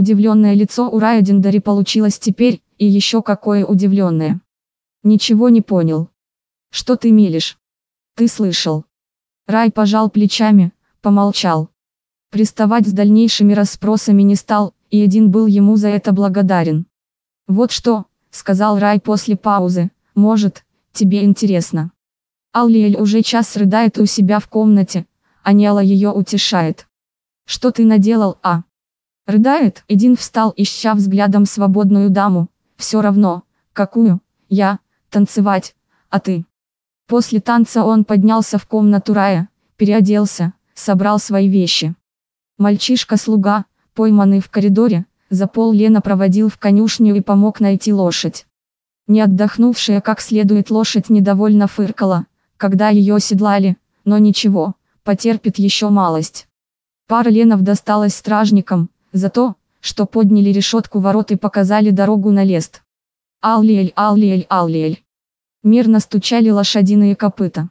Удивленное лицо у Рая Диндари получилось теперь, и еще какое удивленное. Ничего не понял. Что ты мелешь? Ты слышал. Рай пожал плечами, помолчал. Приставать с дальнейшими расспросами не стал, и один был ему за это благодарен. Вот что, сказал Рай после паузы, может, тебе интересно. Аллиэль уже час рыдает у себя в комнате, а Нела ее утешает. Что ты наделал, а? Рыдает, Эдин встал, ища взглядом свободную даму, все равно, какую, я, танцевать, а ты? После танца он поднялся в комнату Рая, переоделся, собрал свои вещи. Мальчишка-слуга, пойманный в коридоре, за пол Лена проводил в конюшню и помог найти лошадь. Не отдохнувшая как следует лошадь недовольно фыркала, когда ее оседлали, но ничего, потерпит еще малость. Пара Ленов досталась стражникам, за то, что подняли решетку ворот и показали дорогу на лест. Аллиэль, Аллиэль, Аллиэль. Мирно стучали лошадиные копыта.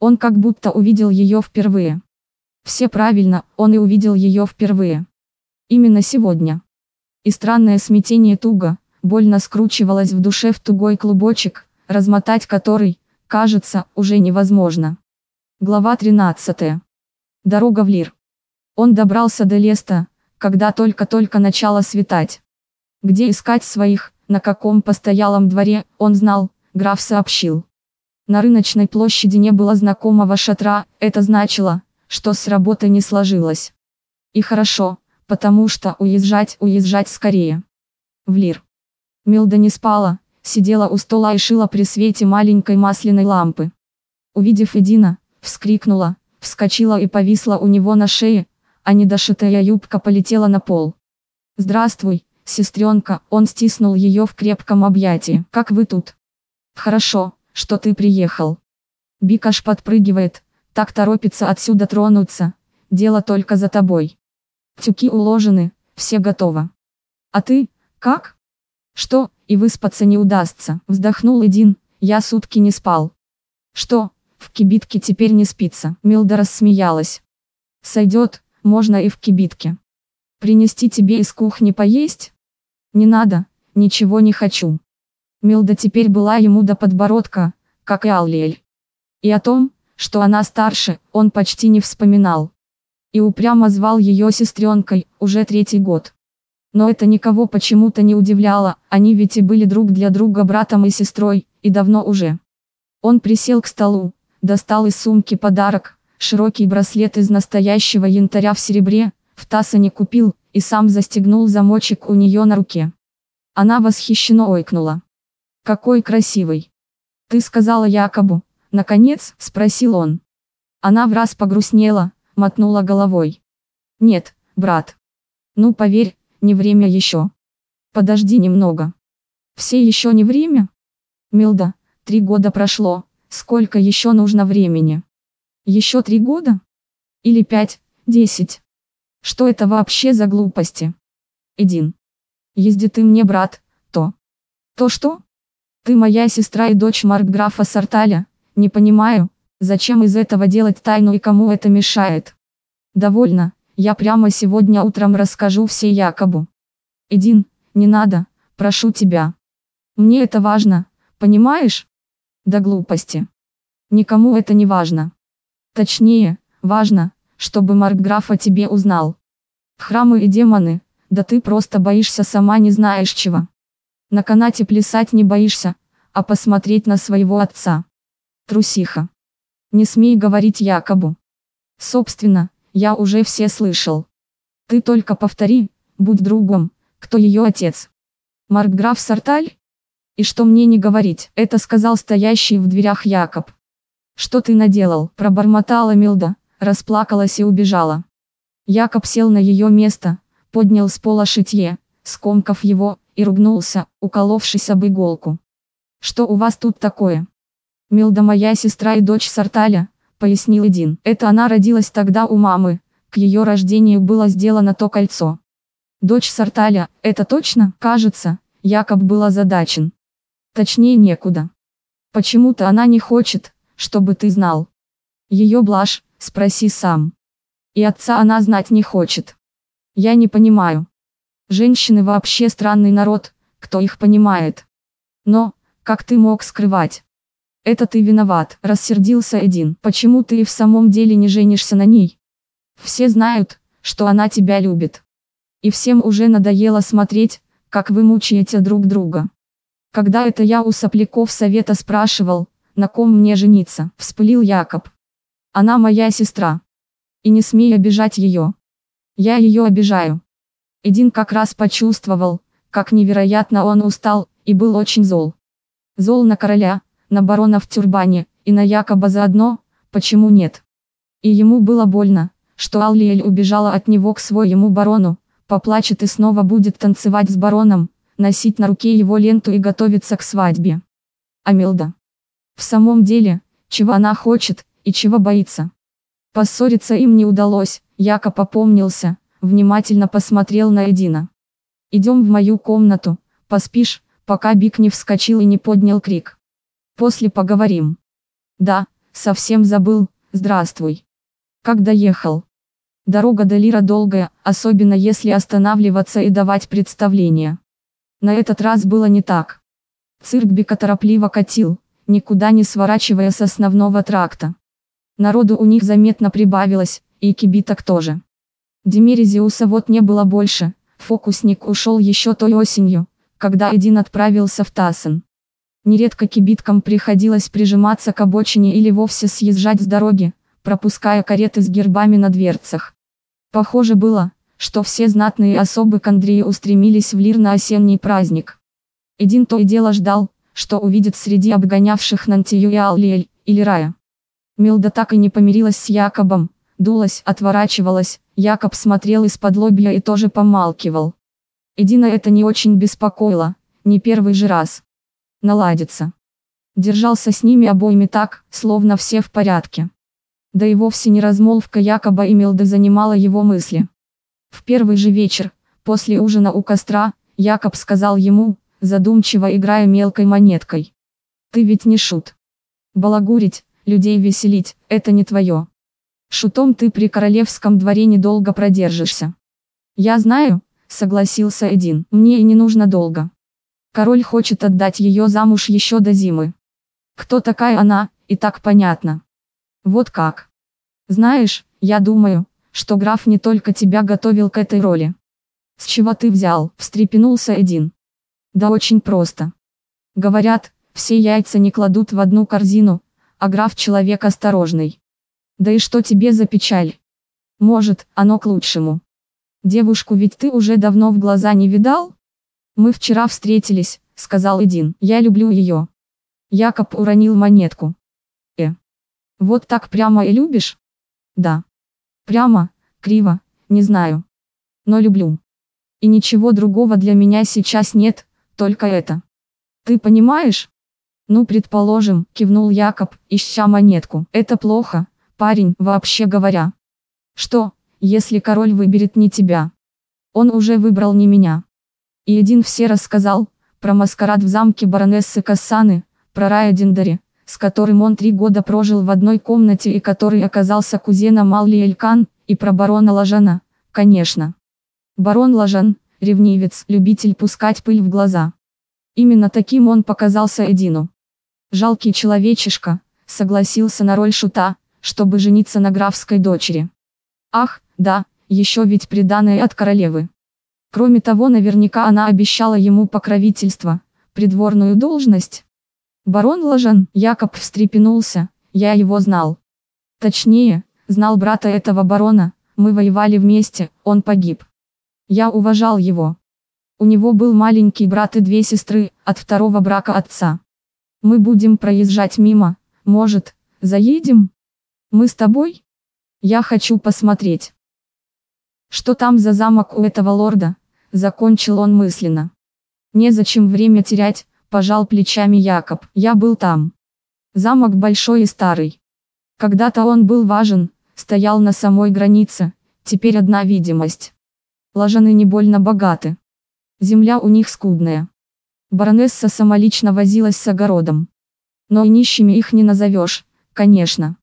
Он как будто увидел ее впервые. Все правильно, он и увидел ее впервые. Именно сегодня. И странное смятение туго, больно скручивалось в душе в тугой клубочек, размотать который, кажется, уже невозможно. Глава 13. Дорога в Лир. Он добрался до Леста, когда только-только начало светать. Где искать своих, на каком постоялом дворе, он знал, граф сообщил. На рыночной площади не было знакомого шатра, это значило, что с работы не сложилось. И хорошо, потому что уезжать, уезжать скорее. В Лир. Милда не спала, сидела у стола и шила при свете маленькой масляной лампы. Увидев Эдина, вскрикнула, вскочила и повисла у него на шее, а недошитая юбка полетела на пол. «Здравствуй, сестренка», он стиснул ее в крепком объятии. «Как вы тут?» «Хорошо, что ты приехал». Бикаш подпрыгивает, так торопится отсюда тронуться. Дело только за тобой. Тюки уложены, все готово. А ты, как? Что, и выспаться не удастся, вздохнул Эдин, я сутки не спал. Что, в кибитке теперь не спится, Милда рассмеялась. Сойдет, можно и в кибитке. Принести тебе из кухни поесть? Не надо, ничего не хочу. Милда теперь была ему до подбородка, как и Аллиэль. И о том, что она старше, он почти не вспоминал. И упрямо звал ее сестренкой, уже третий год. Но это никого почему-то не удивляло, они ведь и были друг для друга братом и сестрой, и давно уже. Он присел к столу, достал из сумки подарок, широкий браслет из настоящего янтаря в серебре, в таса не купил, и сам застегнул замочек у нее на руке. Она восхищенно ойкнула. «Какой красивый!» «Ты сказала Якобу, Наконец, спросил он. Она в раз погрустнела, мотнула головой. Нет, брат. Ну поверь, не время еще. Подожди немного. Все еще не время? Милда, три года прошло, сколько еще нужно времени? Еще три года? Или пять, десять? Что это вообще за глупости? Эдин. Езди ты мне, брат, то. То что? Ты моя сестра и дочь маркграфа Сарталя, не понимаю, зачем из этого делать тайну и кому это мешает. Довольно, я прямо сегодня утром расскажу все Якобу. Эдин, не надо, прошу тебя. Мне это важно, понимаешь? До глупости. Никому это не важно. Точнее, важно, чтобы Маркграф о тебе узнал. Храмы и демоны, да ты просто боишься сама не знаешь чего. На канате плясать не боишься, а посмотреть на своего отца. Трусиха. Не смей говорить якобы. Собственно, я уже все слышал. Ты только повтори, будь другом, кто ее отец. Маркграф Сарталь? И что мне не говорить, это сказал стоящий в дверях Якоб. Что ты наделал, пробормотала Милда, расплакалась и убежала. Якоб сел на ее место, поднял с пола шитье, скомкав его, и ругнулся, уколовшись об иголку. Что у вас тут такое? Милда моя сестра и дочь Сарталя, пояснил Эдин. Это она родилась тогда у мамы, к ее рождению было сделано то кольцо. Дочь Сарталя, это точно? Кажется, Якоб был озадачен. Точнее некуда. Почему-то она не хочет, чтобы ты знал. Ее блажь, спроси сам. И отца она знать не хочет. Я не понимаю. Женщины вообще странный народ, кто их понимает. Но, как ты мог скрывать? Это ты виноват, рассердился Эдин. Почему ты и в самом деле не женишься на ней? Все знают, что она тебя любит. И всем уже надоело смотреть, как вы мучаете друг друга. Когда это я у сопляков совета спрашивал, на ком мне жениться, вспылил Якоб. Она моя сестра. И не смей обижать ее. Я ее обижаю. Эдин как раз почувствовал, как невероятно он устал, и был очень зол. Зол на короля, на барона в тюрбане, и на Якоба заодно, почему нет. И ему было больно, что Аллиэль убежала от него к своему барону, поплачет и снова будет танцевать с бароном, носить на руке его ленту и готовиться к свадьбе. А Милда? В самом деле, чего она хочет, и чего боится? Поссориться им не удалось, Якоб попомнился, внимательно посмотрел на Эдина. «Идем в мою комнату, поспишь, пока Бик не вскочил и не поднял крик. После поговорим». «Да, совсем забыл, здравствуй». «Как доехал?» Дорога до Лира долгая, особенно если останавливаться и давать представление. На этот раз было не так. Цирк Бика торопливо катил, никуда не сворачивая с основного тракта. Народу у них заметно прибавилось, и кибиток тоже. Демерезиуса вот не было больше, фокусник ушел еще той осенью, когда Эдин отправился в Тассен. Нередко кибиткам приходилось прижиматься к обочине или вовсе съезжать с дороги, пропуская кареты с гербами на дверцах. Похоже было, что все знатные особы к Андрею устремились в Лир на осенний праздник. Эдин то и дело ждал, что увидит среди обгонявших Нантию и Аллиэль, или Рая. Милда так и не помирилась с Якобом, дулась, отворачивалась, Якоб смотрел из-под лобья и тоже помалкивал. Эдина это не очень беспокоило, не первый же раз. Наладится. Держался с ними обоими так, словно все в порядке. Да и вовсе не размолвка Якоба и Милды занимала его мысли. В первый же вечер, после ужина у костра, Якоб сказал ему, задумчиво играя мелкой монеткой. «Ты ведь не шут. Балагурить, людей веселить, это не твое. Шутом ты при королевском дворе недолго продержишься. Я знаю, согласился Эдин, мне и не нужно долго. Король хочет отдать ее замуж еще до зимы. Кто такая она, и так понятно. Вот как. Знаешь, я думаю, что граф не только тебя готовил к этой роли. С чего ты взял, встрепенулся Эдин. Да очень просто. Говорят, все яйца не кладут в одну корзину, а граф человек осторожный. Да и что тебе за печаль? Может, оно к лучшему. Девушку ведь ты уже давно в глаза не видал? Мы вчера встретились, сказал Эдин. Я люблю ее. Якоб уронил монетку. Э. Вот так прямо и любишь? Да. Прямо, криво, не знаю. Но люблю. И ничего другого для меня сейчас нет, только это. Ты понимаешь? Ну, предположим, кивнул Якоб, ища монетку. Это плохо, парень, вообще говоря. Что, если король выберет не тебя? Он уже выбрал не меня. И один все рассказал, про маскарад в замке баронессы Кассаны, про Рая Диндари, с которым он три года прожил в одной комнате и который оказался кузеном Алли Элькан, и про барона Лажана, конечно. Барон Лажан, ревнивец, любитель пускать пыль в глаза. Именно таким он показался Эдину. Жалкий человечишка, согласился на роль шута, чтобы жениться на графской дочери. Ах, да, еще ведь приданное от королевы. Кроме того, наверняка она обещала ему покровительство, придворную должность. Барон Лажан, Якоб встрепенулся, я его знал. Точнее, знал брата этого барона, мы воевали вместе, он погиб. Я уважал его. У него был маленький брат и две сестры, от второго брака отца. Мы будем проезжать мимо, может, заедем? Мы с тобой? Я хочу посмотреть. Что там за замок у этого лорда? Закончил он мысленно. Незачем время терять, пожал плечами Якоб. Я был там. Замок большой и старый. Когда-то он был важен, стоял на самой границе, теперь одна видимость. Лажаны не больно богаты. Земля у них скудная. Баронесса самолично возилась с огородом. Но и нищими их не назовешь, конечно.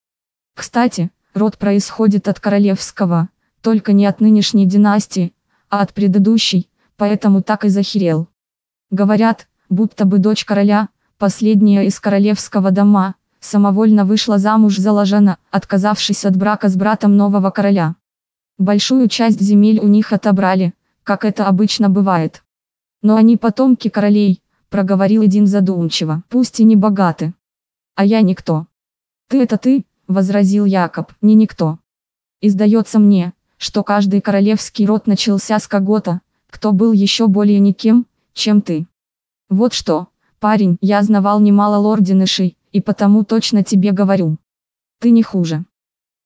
Кстати, род происходит от королевского, только не от нынешней династии, а от предыдущей, поэтому так и захерел. Говорят, будто бы дочь короля, последняя из королевского дома, самовольно вышла замуж за Ложана, отказавшись от брака с братом нового короля. Большую часть земель у них отобрали, как это обычно бывает. Но они потомки королей, проговорил один задумчиво, пусть и не богаты. А я никто. Ты это ты, возразил Якоб, не никто. И сдается мне, что каждый королевский род начался с кого-то, кто был еще более никем, чем ты. Вот что, парень, я знавал немало лординышей, и потому точно тебе говорю. Ты не хуже.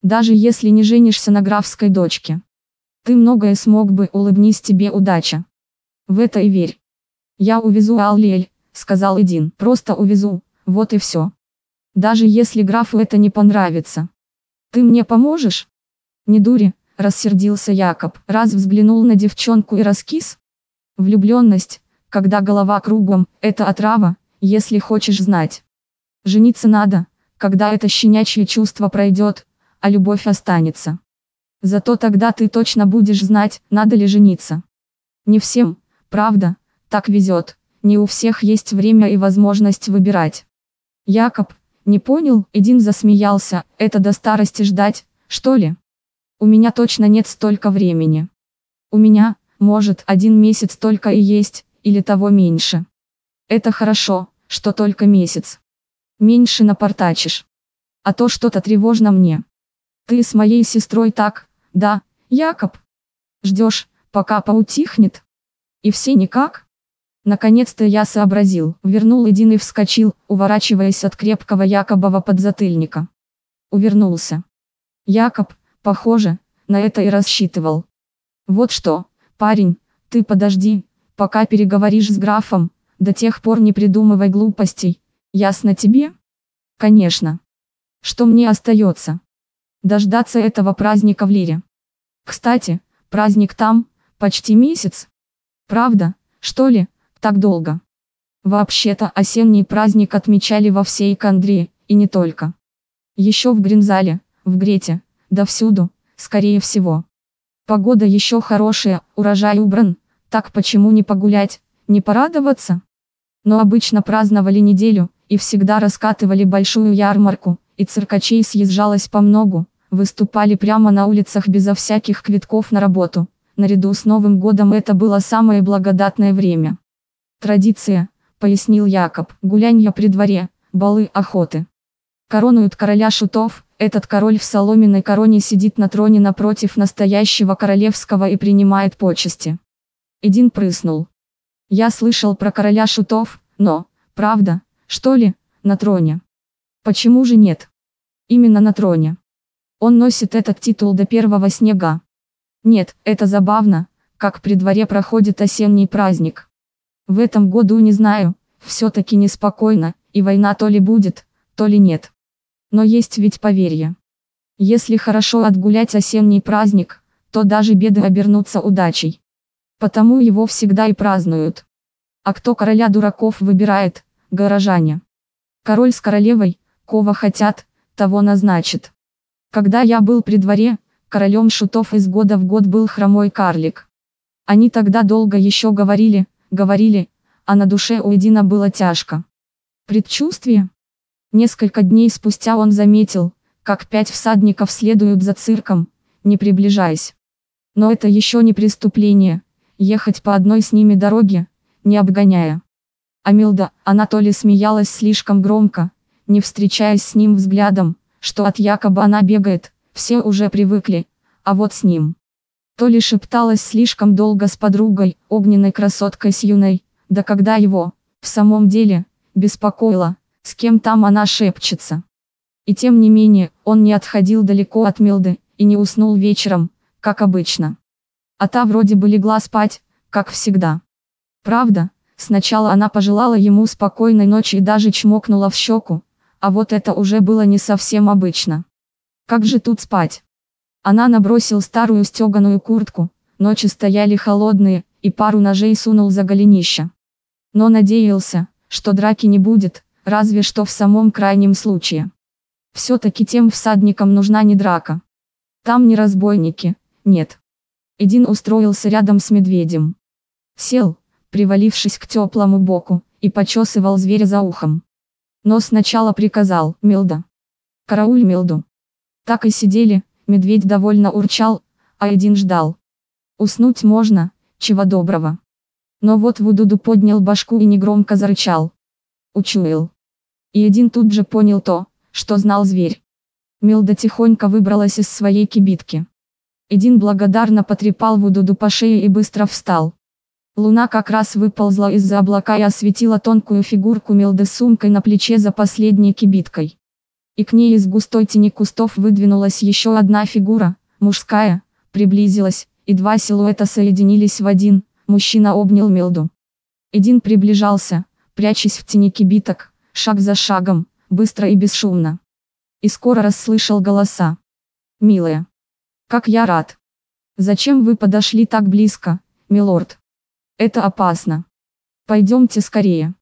Даже если не женишься на графской дочке. Ты многое смог бы, улыбнись тебе удача. В это и верь. Я увезу Аллель, сказал Эдин, просто увезу, вот и все. Даже если графу это не понравится. Ты мне поможешь? Не дури, рассердился Якоб, раз взглянул на девчонку и раскис. Влюбленность, когда голова кругом, это отрава, если хочешь знать. Жениться надо, когда это щенячье чувство пройдет, а любовь останется. Зато тогда ты точно будешь знать, надо ли жениться. Не всем, правда, так везет, не у всех есть время и возможность выбирать. Якоб, не понял, Эдин засмеялся, это до старости ждать, что ли? У меня точно нет столько времени. У меня, может, один месяц только и есть, или того меньше. Это хорошо, что только месяц. Меньше напортачишь. А то что-то тревожно мне. Ты с моей сестрой так, да, Якоб? Ждешь, пока поутихнет? И все никак? Наконец-то я сообразил, вернул один и вскочил, уворачиваясь от крепкого Якобова подзатыльника. Увернулся. Якоб, похоже, на это и рассчитывал. Вот что, парень, ты подожди, пока переговоришь с графом, до тех пор не придумывай глупостей, ясно тебе? Конечно. Что мне остается? Дождаться этого праздника в Лире. Кстати, праздник там, почти месяц. Правда, что ли, так долго? Вообще-то осенний праздник отмечали во всей Кандрии, и не только. Еще в Гринзале, в Грете, да всюду, скорее всего. Погода еще хорошая, урожай убран, так почему не погулять, не порадоваться? Но обычно праздновали неделю, и всегда раскатывали большую ярмарку, и циркачей съезжалось по многу, выступали прямо на улицах безо всяких квитков на работу. Наряду с Новым годом это было самое благодатное время. Традиция, пояснил Якоб, гулянья при дворе, балы, охоты. Коронуют короля шутов, этот король в соломенной короне сидит на троне напротив настоящего королевского и принимает почести. Эдин прыснул. Я слышал про короля шутов, но, правда, что ли, на троне? Почему же нет? Именно на троне. Он носит этот титул до первого снега. Нет, это забавно, как при дворе проходит осенний праздник. В этом году не знаю, все-таки неспокойно, и война то ли будет, то ли нет. Но есть ведь поверье. Если хорошо отгулять осенний праздник, то даже беды обернутся удачей. Потому его всегда и празднуют. А кто короля дураков выбирает, горожане. Король с королевой, кого хотят, того назначит. Когда я был при дворе, королем шутов из года в год был хромой карлик. Они тогда долго еще говорили, говорили, а на душе у Эдина было тяжко. Предчувствие? Несколько дней спустя он заметил, как пять всадников следуют за цирком, не приближаясь. Но это еще не преступление, ехать по одной с ними дороге, не обгоняя. Амилда, ли смеялась слишком громко, не встречаясь с ним взглядом, что от якобы она бегает, все уже привыкли, а вот с ним. То ли шепталась слишком долго с подругой, огненной красоткой с юной, да когда его, в самом деле, беспокоило, с кем там она шепчется. И тем не менее, он не отходил далеко от Милды, и не уснул вечером, как обычно. А та вроде бы легла спать, как всегда. Правда, сначала она пожелала ему спокойной ночи и даже чмокнула в щеку, а вот это уже было не совсем обычно. Как же тут спать? Она набросил старую стеганую куртку, ночи стояли холодные, и пару ножей сунул за голенище. Но надеялся, что драки не будет, разве что в самом крайнем случае. Все-таки тем всадникам нужна не драка. Там не разбойники, нет. Эдин устроился рядом с медведем. Сел, привалившись к теплому боку, и почесывал зверя за ухом. Но сначала приказал, Милда. Карауль Милду. Так и сидели, медведь довольно урчал, а один ждал. Уснуть можно, чего доброго. Но вот Вудуду поднял башку и негромко зарычал. Учуял. И один тут же понял то, что знал зверь. Милда тихонько выбралась из своей кибитки. Эдин благодарно потрепал Вудуду по шее и быстро встал. Луна как раз выползла из-за облака и осветила тонкую фигурку Милды с сумкой на плече за последней кибиткой. И к ней из густой тени кустов выдвинулась еще одна фигура, мужская, приблизилась, и два силуэта соединились в один, мужчина обнял Милду. Эдин приближался, прячась в тени кибиток, шаг за шагом, быстро и бесшумно. И скоро расслышал голоса. «Милая! Как я рад! Зачем вы подошли так близко, милорд?» Это опасно. Пойдемте скорее.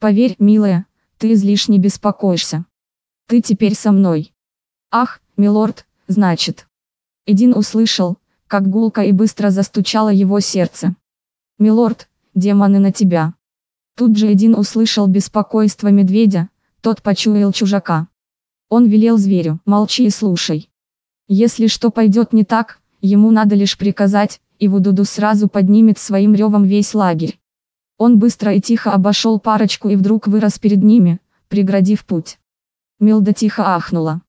Поверь, милая, ты излишне беспокоишься. Ты теперь со мной. Ах, милорд, значит. Эдин услышал, как гулко и быстро застучало его сердце. Милорд, демоны на тебя. Тут же Эдин услышал беспокойство медведя, тот почуял чужака. Он велел зверю, молчи и слушай. Если что пойдет не так, ему надо лишь приказать, и Вудуду сразу поднимет своим ревом весь лагерь. Он быстро и тихо обошел парочку и вдруг вырос перед ними, преградив путь. Милда тихо ахнула.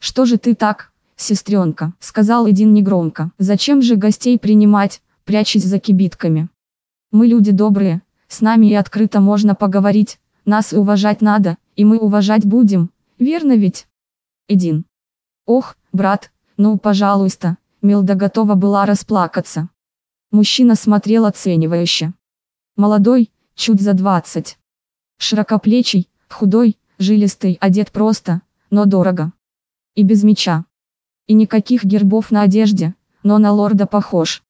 «Что же ты так, сестренка?» – сказал Эдин негромко. «Зачем же гостей принимать, прячась за кибитками? Мы люди добрые, с нами и открыто можно поговорить, нас уважать надо, и мы уважать будем, верно ведь?» Эдин. «Ох, брат, ну пожалуйста, Милда готова была расплакаться. Мужчина смотрел оценивающе. Молодой, чуть за двадцать. Широкоплечий, худой, жилистый, одет просто, но дорого. И без меча. И никаких гербов на одежде, но на лорда похож.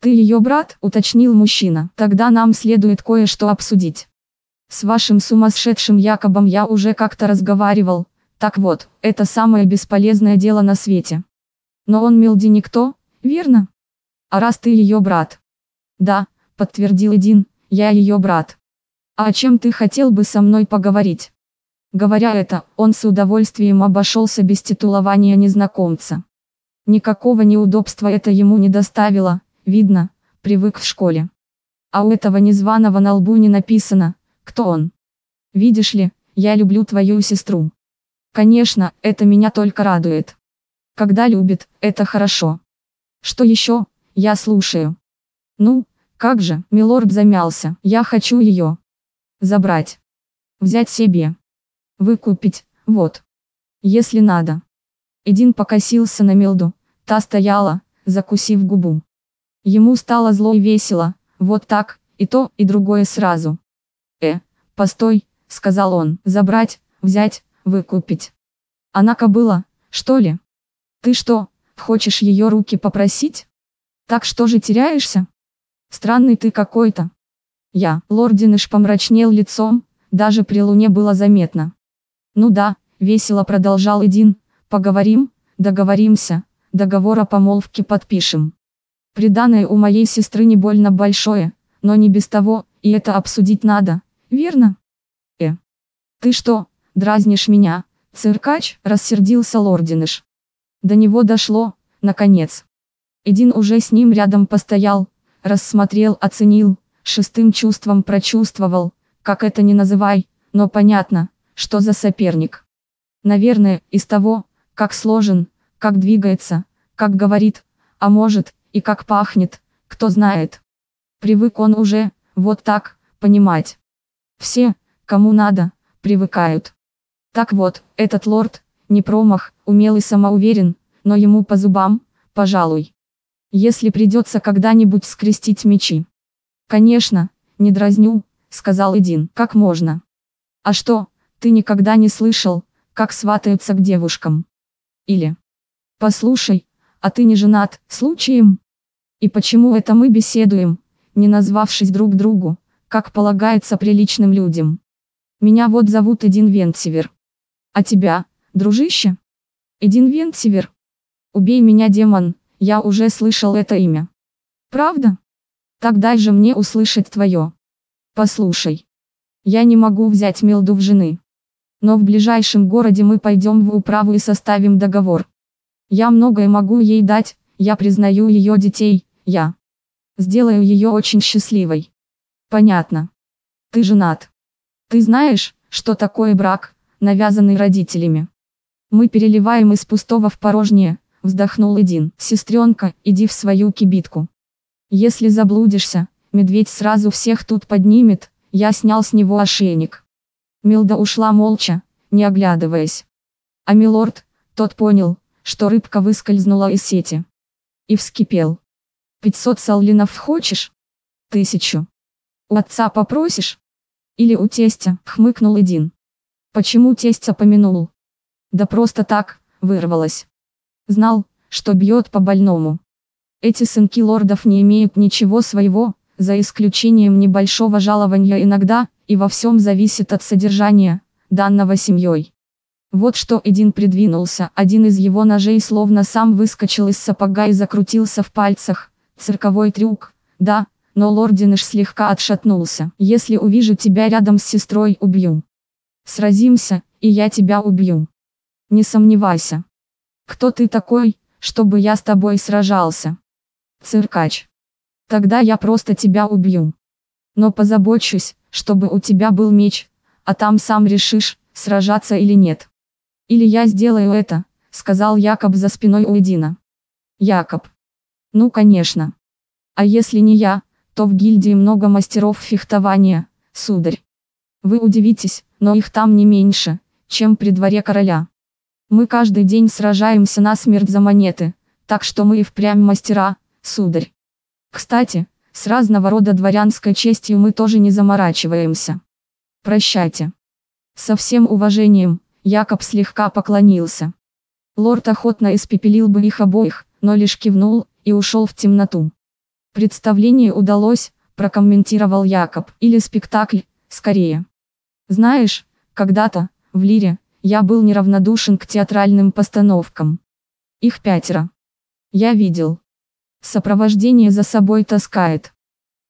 «Ты ее брат?» – уточнил мужчина. «Тогда нам следует кое-что обсудить. С вашим сумасшедшим Якобом я уже как-то разговаривал. Так вот, это самое бесполезное дело на свете. Но он Милди никто, верно? А раз ты ее брат? Да, подтвердил Эдин, я ее брат. А о чем ты хотел бы со мной поговорить? Говоря это, он с удовольствием обошелся без титулования незнакомца. Никакого неудобства это ему не доставило, видно, привык в школе. А у этого незваного на лбу не написано, кто он. Видишь ли, я люблю твою сестру. Конечно, это меня только радует. Когда любит, это хорошо. Что еще? Я слушаю. Ну, как же, милорд замялся. Я хочу ее. Забрать. Взять себе. Выкупить, вот. Если надо. Эдин покосился на Милду, та стояла, закусив губу. Ему стало зло и весело, вот так, и то, и другое сразу. «Э, постой», — сказал он, — «забрать, взять, выкупить». Она кобыла, что ли? Ты что, хочешь ее руки попросить? Так что же теряешься? Странный ты какой-то. Я, лординыш помрачнел лицом, даже при луне было заметно. Ну да, весело продолжал Эдин, поговорим, договоримся, договор о помолвке подпишем. Приданное у моей сестры не больно большое, но не без того, и это обсудить надо, верно? Э. Ты что, дразнишь меня, циркач, рассердился лординыш. До него дошло, наконец. Эдин уже с ним рядом постоял, рассмотрел, оценил, шестым чувством прочувствовал, как это ни называй, но понятно, что за соперник. Наверное, из того, как сложен, как двигается, как говорит, а может, и как пахнет, кто знает. Привык он уже, вот так, понимать. Все, кому надо, привыкают. Так вот, этот лорд, не промах, умел и самоуверен, но ему по зубам, пожалуй. Если придется когда-нибудь скрестить мечи. Конечно, не дразню, сказал Эдин. Как можно? А что, ты никогда не слышал, как сватаются к девушкам? Или? Послушай, а ты не женат, случаем? И почему это мы беседуем, не назвавшись друг другу, как полагается приличным людям? Меня вот зовут Эдин Вентсивер. А тебя, дружище? Эдин Вентсивер. Убей меня, демон, я уже слышал это имя. Правда? Так дай же мне услышать твое. Послушай. Я не могу взять Милду в жены. Но в ближайшем городе мы пойдем в управу и составим договор. Я многое могу ей дать, я признаю ее детей, я сделаю ее очень счастливой. Понятно. Ты женат. Ты знаешь, что такое брак, навязанный родителями. Мы переливаем из пустого в порожнее, вздохнул Эдин. Сестренка, иди в свою кибитку. Если заблудишься, медведь сразу всех тут поднимет, я снял с него ошейник. Милда ушла молча, не оглядываясь. А милорд, тот понял, что рыбка выскользнула из сети. И вскипел. «Пятьсот саллинов хочешь? Тысячу. У отца попросишь? Или у тестя?» — хмыкнул Эдин. «Почему тестя помянул?» «Да просто так, вырвалось. Знал, что бьет по больному. Эти сынки лордов не имеют ничего своего, за исключением небольшого жалования иногда, и во всем зависит от содержания, данного семьей. Вот что Эдин придвинулся, один из его ножей словно сам выскочил из сапога и закрутился в пальцах. Цирковой трюк, да, но лординыш слегка отшатнулся. Если увижу тебя рядом с сестрой, убью. Сразимся, и я тебя убью. Не сомневайся. Кто ты такой, чтобы я с тобой сражался? Циркач. Тогда я просто тебя убью. Но позабочусь, чтобы у тебя был меч, а там сам решишь, сражаться или нет. Или я сделаю это, сказал Якоб за спиной у. Якоб. Ну конечно. А если не я, то в гильдии много мастеров фехтования, сударь. Вы удивитесь, но их там не меньше, чем при дворе короля. Мы каждый день сражаемся на смерть за монеты, так что мы и впрямь мастера, сударь. Кстати, с разного рода дворянской честью мы тоже не заморачиваемся. Прощайте. Со всем уважением, Якоб слегка поклонился. Лорд охотно испепелил бы их обоих, но лишь кивнул и ушел в темноту. Представление удалось, прокомментировал Якоб, или спектакль, скорее. Знаешь, когда-то, в Лире, я был неравнодушен к театральным постановкам. Их пятеро. Я видел. Сопровождение за собой таскает.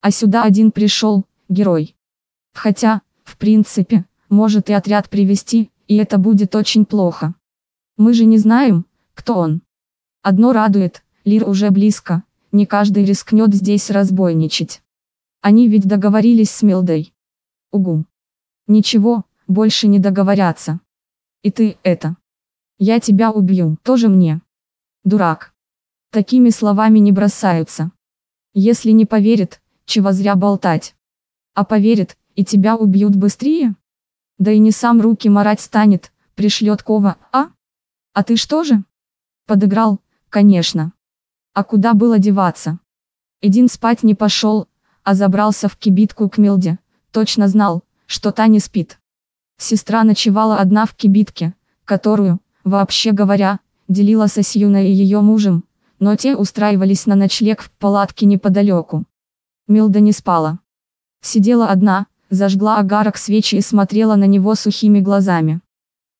А сюда один пришел, герой. Хотя, в принципе, может и отряд привести, и это будет очень плохо. Мы же не знаем, кто он. Одно радует, Лир уже близко, не каждый рискнет здесь разбойничать. Они ведь договорились с Милдой. Угу. Ничего, больше не договорятся. И ты это. Я тебя убью, тоже мне. Дурак. Такими словами не бросаются. Если не поверит, чего зря болтать. А поверит, и тебя убьют быстрее? Да и не сам руки марать станет, пришлет кова, а? А ты что же? Подыграл, конечно. А куда было деваться? Эдин спать не пошел, а забрался в кибитку к Милде, точно знал, что та не спит. Сестра ночевала одна в кибитке, которую, вообще говоря, делила со Сьюной и ее мужем, но те устраивались на ночлег в палатке неподалеку. Милда не спала. Сидела одна, зажгла огарок свечи и смотрела на него сухими глазами.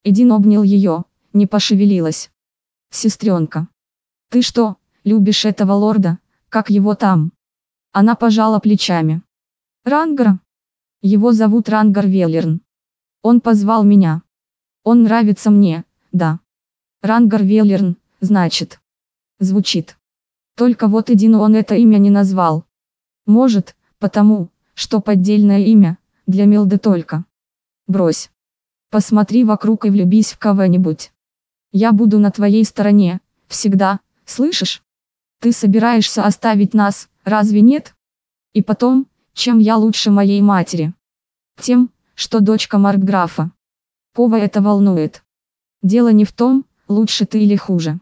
Эдин обнял ее, не пошевелилась. «Сестренка, ты что, любишь этого лорда, как его там?» Она пожала плечами. «Рангар? Его зовут Рангар Веллерн. Он позвал меня. Он нравится мне, да. Рангар Веллерн, значит. Звучит. Только вот Эдину он это имя не назвал. Может, потому, что поддельное имя, для Милды только. Брось. Посмотри вокруг и влюбись в кого-нибудь. Я буду на твоей стороне, всегда, слышишь? Ты собираешься оставить нас, разве нет? И потом, чем я лучше моей матери? Тем, что дочка Маркграфа. Кого это волнует? Дело не в том, лучше ты или хуже.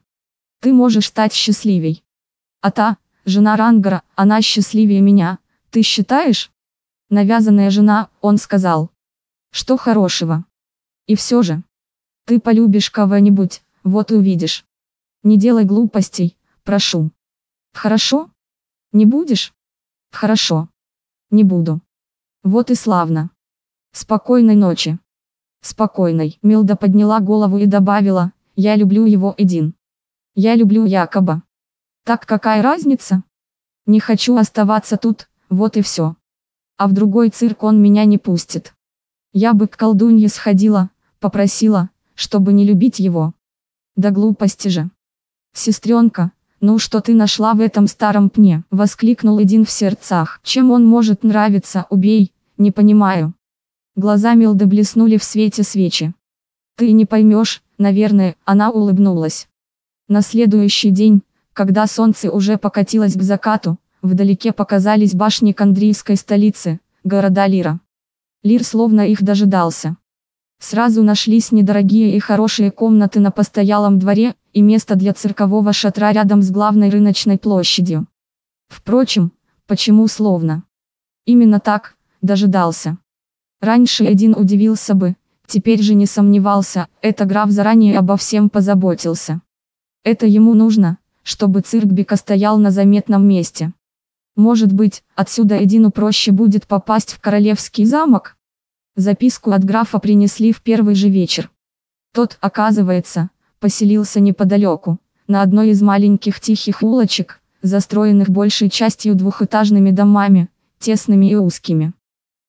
Ты можешь стать счастливей. А та, жена Рангара, она счастливее меня, ты считаешь? Навязанная жена, он сказал. Что хорошего? И все же. Ты полюбишь кого-нибудь, вот увидишь. Не делай глупостей, прошу. Хорошо? Не будешь? Хорошо. Не буду. Вот и славно. Спокойной ночи. Спокойной. Милда подняла голову и добавила, я люблю его Эдин. Я люблю Якоба. Так какая разница? Не хочу оставаться тут, вот и все. А в другой цирк он меня не пустит. Я бы к колдунье сходила, попросила, чтобы не любить его. Да глупости же. Сестренка, ну что ты нашла в этом старом пне? Воскликнул один в сердцах. Чем он может нравиться, убей, не понимаю. Глаза Милды блеснули в свете свечи. Ты не поймешь, наверное, она улыбнулась. На следующий день, когда солнце уже покатилось к закату, вдалеке показались башни кандрийской столицы, города Лира. Лир словно их дожидался. Сразу нашлись недорогие и хорошие комнаты на постоялом дворе, и место для циркового шатра рядом с главной рыночной площадью. Впрочем, почему словно? Именно так, дожидался. Раньше один удивился бы, теперь же не сомневался, это граф заранее обо всем позаботился. Это ему нужно, чтобы цирк Бека стоял на заметном месте. Может быть, отсюда Эдину проще будет попасть в королевский замок? Записку от графа принесли в первый же вечер. Тот, оказывается, поселился неподалеку, на одной из маленьких тихих улочек, застроенных большей частью двухэтажными домами, тесными и узкими.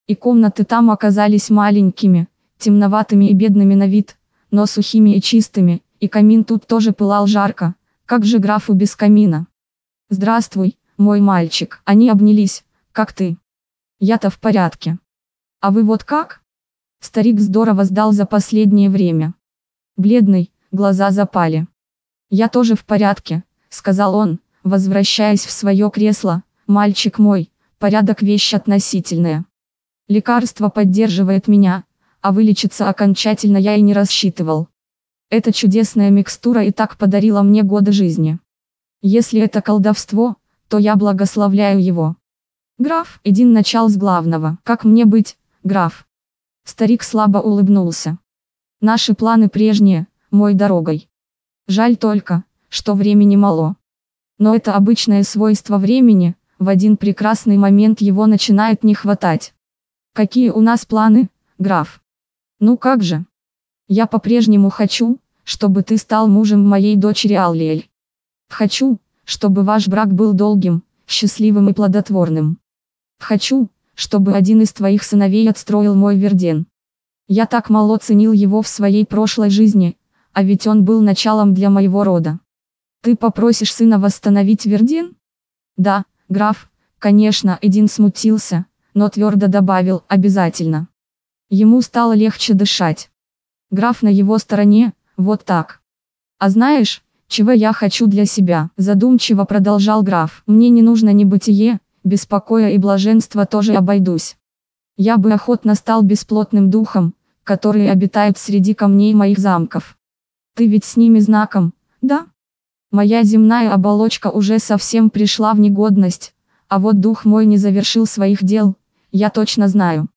И комнаты там оказались маленькими, темноватыми и бедными на вид, но сухими и чистыми, и камин тут тоже пылал жарко, как же графу без камина? Здравствуй, мой мальчик. Они обнялись. Как ты? Я-то в порядке. А вы вот как? Старик здорово сдал за последнее время. Бледный, глаза запали. Я тоже в порядке, сказал он, возвращаясь в свое кресло. Мальчик мой, порядок вещь относительная. Лекарство поддерживает меня, а вылечиться окончательно я и не рассчитывал. Эта чудесная микстура и так подарила мне годы жизни. Если это колдовство, то я благословляю его. Граф, иди начал с главного. Как мне быть, граф? Старик слабо улыбнулся. Наши планы прежние, мой дорогой. Жаль только, что времени мало. Но это обычное свойство времени, в один прекрасный момент его начинает не хватать. Какие у нас планы, граф? Ну как же? Я по-прежнему хочу, чтобы ты стал мужем моей дочери Аллиэль. Хочу, чтобы ваш брак был долгим, счастливым и плодотворным. Хочу, чтобы один из твоих сыновей отстроил мой Верден. Я так мало ценил его в своей прошлой жизни, а ведь он был началом для моего рода. Ты попросишь сына восстановить Верден? Да, граф, конечно, Эдин смутился, но твердо добавил, обязательно. Ему стало легче дышать. Граф на его стороне, вот так. А знаешь, чего я хочу для себя? Задумчиво продолжал граф. Мне не нужно ни бытие, беспокоя и блаженства тоже обойдусь. Я бы охотно стал бесплотным духом, которые обитают среди камней моих замков. Ты ведь с ними знаком, да? Моя земная оболочка уже совсем пришла в негодность, а вот дух мой не завершил своих дел, я точно знаю.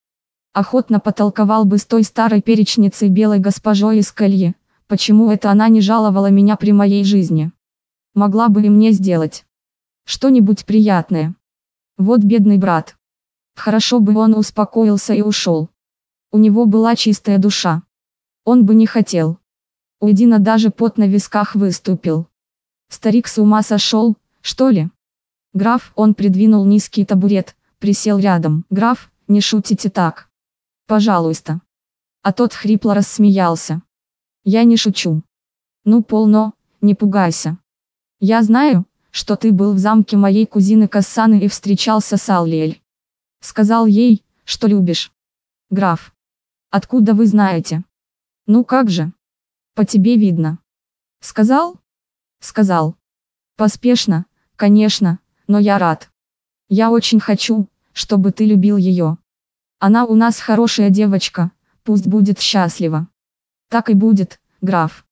Охотно потолковал бы с той старой перечницей белой госпожой из колье, почему это она не жаловала меня при моей жизни. Могла бы и мне сделать что-нибудь приятное. Вот бедный брат. Хорошо бы он успокоился и ушел. У него была чистая душа. Он бы не хотел. У Эдина даже пот на висках выступил. Старик с ума сошел, что ли? Граф, он придвинул низкий табурет, присел рядом. Граф, не шутите так. Пожалуйста. А тот хрипло рассмеялся. Я не шучу. Ну полно, не пугайся. Я знаю, что ты был в замке моей кузины Кассаны и встречался с Аллиэль. Сказал ей, что любишь. Граф. Откуда вы знаете? Ну как же? По тебе видно. Сказал? Сказал. Поспешно, конечно, но я рад. Я очень хочу, чтобы ты любил ее. Она у нас хорошая девочка, пусть будет счастлива. Так и будет, граф.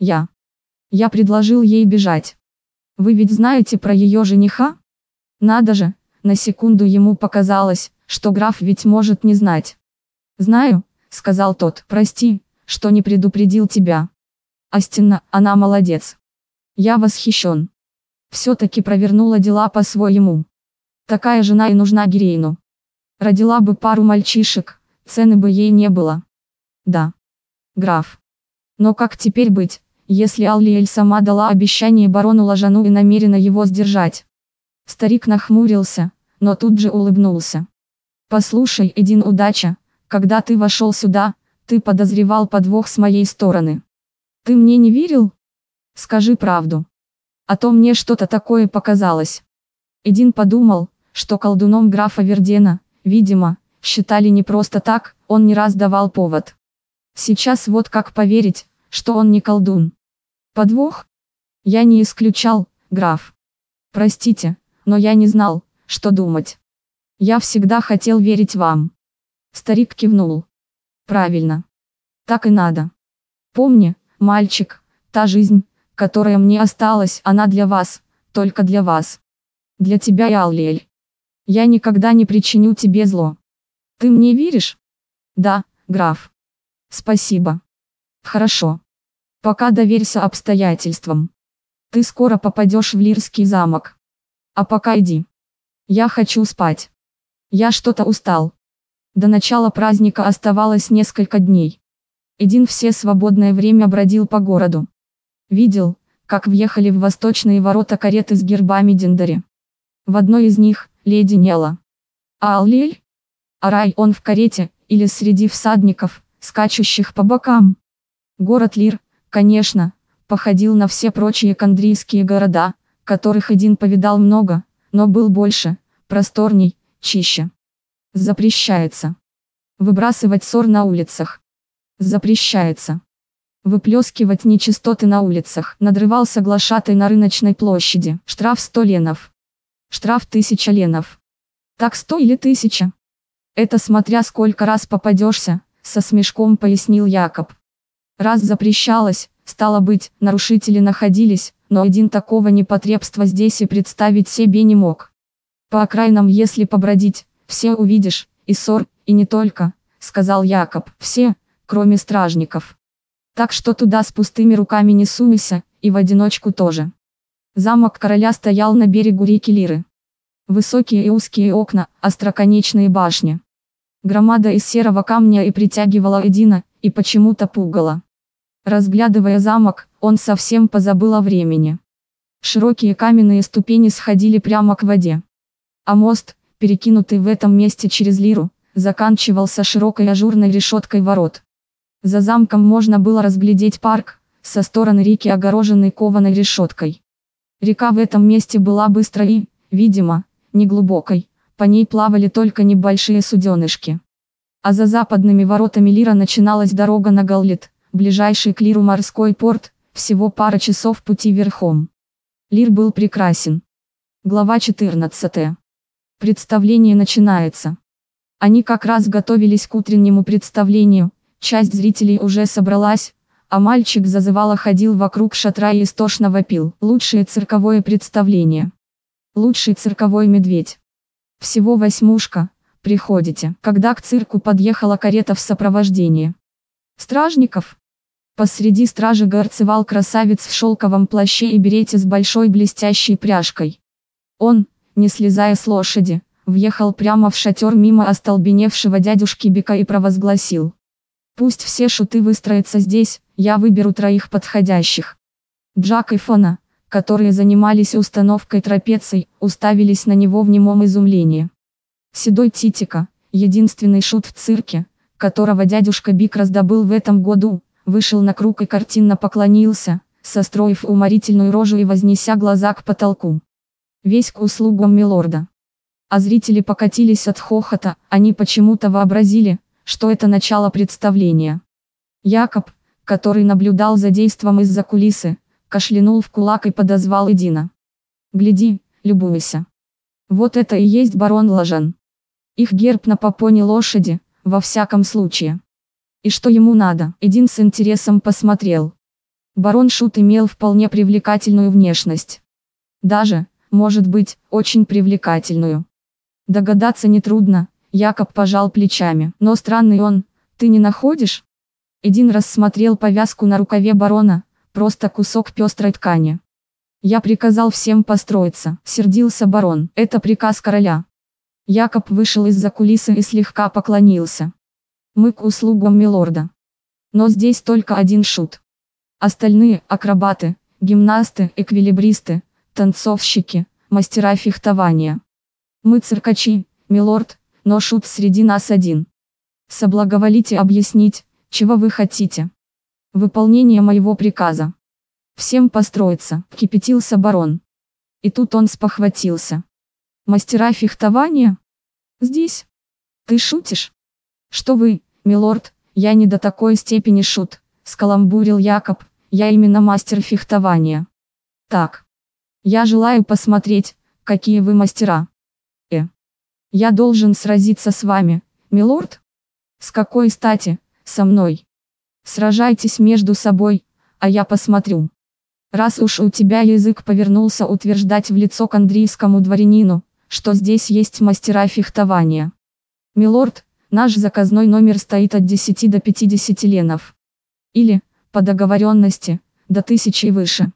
Я. Я предложил ей бежать. Вы ведь знаете про ее жениха? Надо же, на секунду ему показалось, что граф ведь может не знать. Знаю, сказал тот, прости, что не предупредил тебя. Астина, она молодец. Я восхищен. Все-таки провернула дела по-своему. Такая жена и нужна Гирейну. Родила бы пару мальчишек, цены бы ей не было. Да. Граф. Но как теперь быть, если Аллиэль сама дала обещание барону Лажану и намерена его сдержать? Старик нахмурился, но тут же улыбнулся. Послушай, Эдин, удача, когда ты вошел сюда, ты подозревал подвох с моей стороны. Ты мне не верил? Скажи правду. А то мне что-то такое показалось. Эдин подумал, что колдуном графа Вердена, видимо, считали не просто так, он не раз давал повод. Сейчас вот как поверить, что он не колдун. Подвох? Я не исключал, граф. Простите, но я не знал, что думать. Я всегда хотел верить вам. Старик кивнул. Правильно. Так и надо. Помни, мальчик, та жизнь, которая мне осталась, она для вас, только для вас. Для тебя и Аллиэль. Я никогда не причиню тебе зло. Ты мне веришь? Да, граф. Спасибо. Хорошо. Пока доверься обстоятельствам. Ты скоро попадешь в Лирский замок. А пока иди. Я хочу спать. Я что-то устал. До начала праздника оставалось несколько дней. Эдин все свободное время бродил по городу. Видел, как въехали в восточные ворота кареты с гербами Дендари. В одной из них, леди Нела. А Аллель? А рай он в карете, или среди всадников, скачущих по бокам. Город Лир, конечно, походил на все прочие кандрийские города, которых один повидал много, но был больше, просторней, чище. Запрещается. Выбрасывать ссор на улицах. Запрещается. Выплескивать нечистоты на улицах. Надрывался глашатай на рыночной площади. Штраф 100 ленов. Штраф 1000 ленов. Так 100 или 1000? Это смотря сколько раз попадешься, со смешком пояснил Якоб. Раз запрещалось, стало быть, нарушители находились, но один такого непотребства здесь и представить себе не мог. По окраинам если побродить, все увидишь, и ссор, и не только, сказал Якоб, все, кроме стражников. Так что туда с пустыми руками не сунься, и в одиночку тоже. Замок короля стоял на берегу реки Лиры. Высокие и узкие окна, остроконечные башни. Громада из серого камня и притягивала Эдина, и почему-то пугала. Разглядывая замок, он совсем позабыл о времени. Широкие каменные ступени сходили прямо к воде. А мост, перекинутый в этом месте через Лиру, заканчивался широкой ажурной решеткой ворот. За замком можно было разглядеть парк, со стороны реки огороженный кованой решеткой. Река в этом месте была быстрой и, видимо, неглубокой, по ней плавали только небольшие суденышки. А за западными воротами Лира начиналась дорога на Галлит, ближайший к Лиру морской порт, всего пара часов пути верхом. Лир был прекрасен. Глава 14. Представление начинается. Они как раз готовились к утреннему представлению, часть зрителей уже собралась, а мальчик зазывало ходил вокруг шатра и истошно вопил. Лучшее цирковое представление. Лучший цирковой медведь. Всего восьмушка, приходите. Когда к цирку подъехала карета в сопровождении стражников. Посреди стражи горцевал красавец в шелковом плаще и берете с большой блестящей пряжкой. Он, не слезая с лошади, въехал прямо в шатер мимо остолбеневшего дядюшки Бека и провозгласил. Пусть все шуты выстроятся здесь, я выберу троих подходящих. Джак и Фона, которые занимались установкой трапеций, уставились на него в немом изумлении. Седой Титика, единственный шут в цирке, которого дядюшка Бик раздобыл в этом году, вышел на круг и картинно поклонился, состроив уморительную рожу и вознеся глаза к потолку. Весь к услугам милорда. А зрители покатились от хохота, они почему-то вообразили, что это начало представления. Якоб, который наблюдал за действом из-за кулисы, кашлянул в кулак и подозвал Эдина. «Гляди, любуйся. Вот это и есть барон Лажан. Их герб на попоне лошади, во всяком случае. И что ему надо?» Эдин с интересом посмотрел. Барон Шут имел вполне привлекательную внешность. Даже, может быть, очень привлекательную. Догадаться нетрудно, Якоб пожал плечами. Но странный он, ты не находишь? Эдин рассмотрел повязку на рукаве барона, просто кусок пестрой ткани. Я приказал всем построиться, сердился барон, это приказ короля. Якоб вышел из-за кулисы и слегка поклонился. Мы к услугам милорда. Но здесь только один шут. Остальные – акробаты, гимнасты, эквилибристы, танцовщики, мастера фехтования. Мы циркачи, милорд, но шут среди нас один. Соблаговолите объяснить, чего вы хотите. Выполнение моего приказа. Всем построиться, кипятился барон. И тут он спохватился. Мастера фехтования? Здесь? Ты шутишь? Что вы, милорд, я не до такой степени шут, скаламбурил Якоб, я именно мастер фехтования. Так. Я желаю посмотреть, какие вы мастера. Я должен сразиться с вами, милорд? С какой стати, со мной? Сражайтесь между собой, а я посмотрю. Раз уж у тебя язык повернулся утверждать в лицо к андрийскому дворянину, что здесь есть мастера фехтования. Милорд, наш заказной номер стоит от 10 до 50 ленов. Или, по договоренности, до тысячи и выше.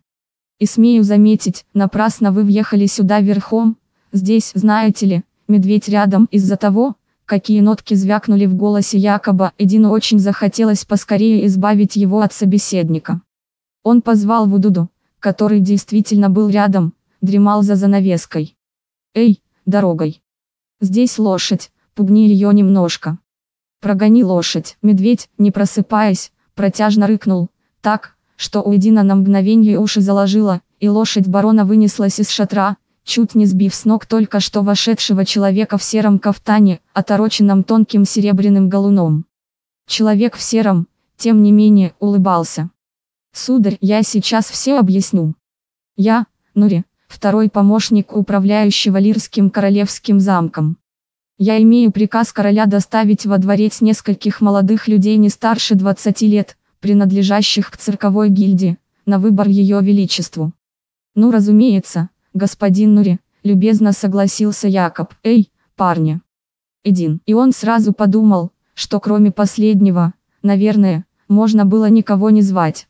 И смею заметить, напрасно вы въехали сюда верхом, здесь, знаете ли, медведь рядом из-за того, какие нотки звякнули в голосе Якоба, Эдину очень захотелось поскорее избавить его от собеседника. Он позвал Вудуду, который действительно был рядом, дремал за занавеской. «Эй, дорогой! Здесь лошадь, пугни ее немножко!» «Прогони лошадь!» Медведь, не просыпаясь, протяжно рыкнул, так, что у Эдина на мгновение уши заложило, и лошадь барона вынеслась из шатра, чуть не сбив с ног только что вошедшего человека в сером кафтане, отороченном тонким серебряным галуном. Человек в сером, тем не менее, улыбался. «Сударь, я сейчас все объясню. Я, Нури, второй помощник управляющего Лирским королевским замком. Я имею приказ короля доставить во дворец нескольких молодых людей не старше 20 лет, принадлежащих к цирковой гильдии, на выбор ее величеству. Ну разумеется, господин Нури, любезно согласился Якоб. Эй, парни. Един. И он сразу подумал, что кроме последнего, наверное, можно было никого не звать.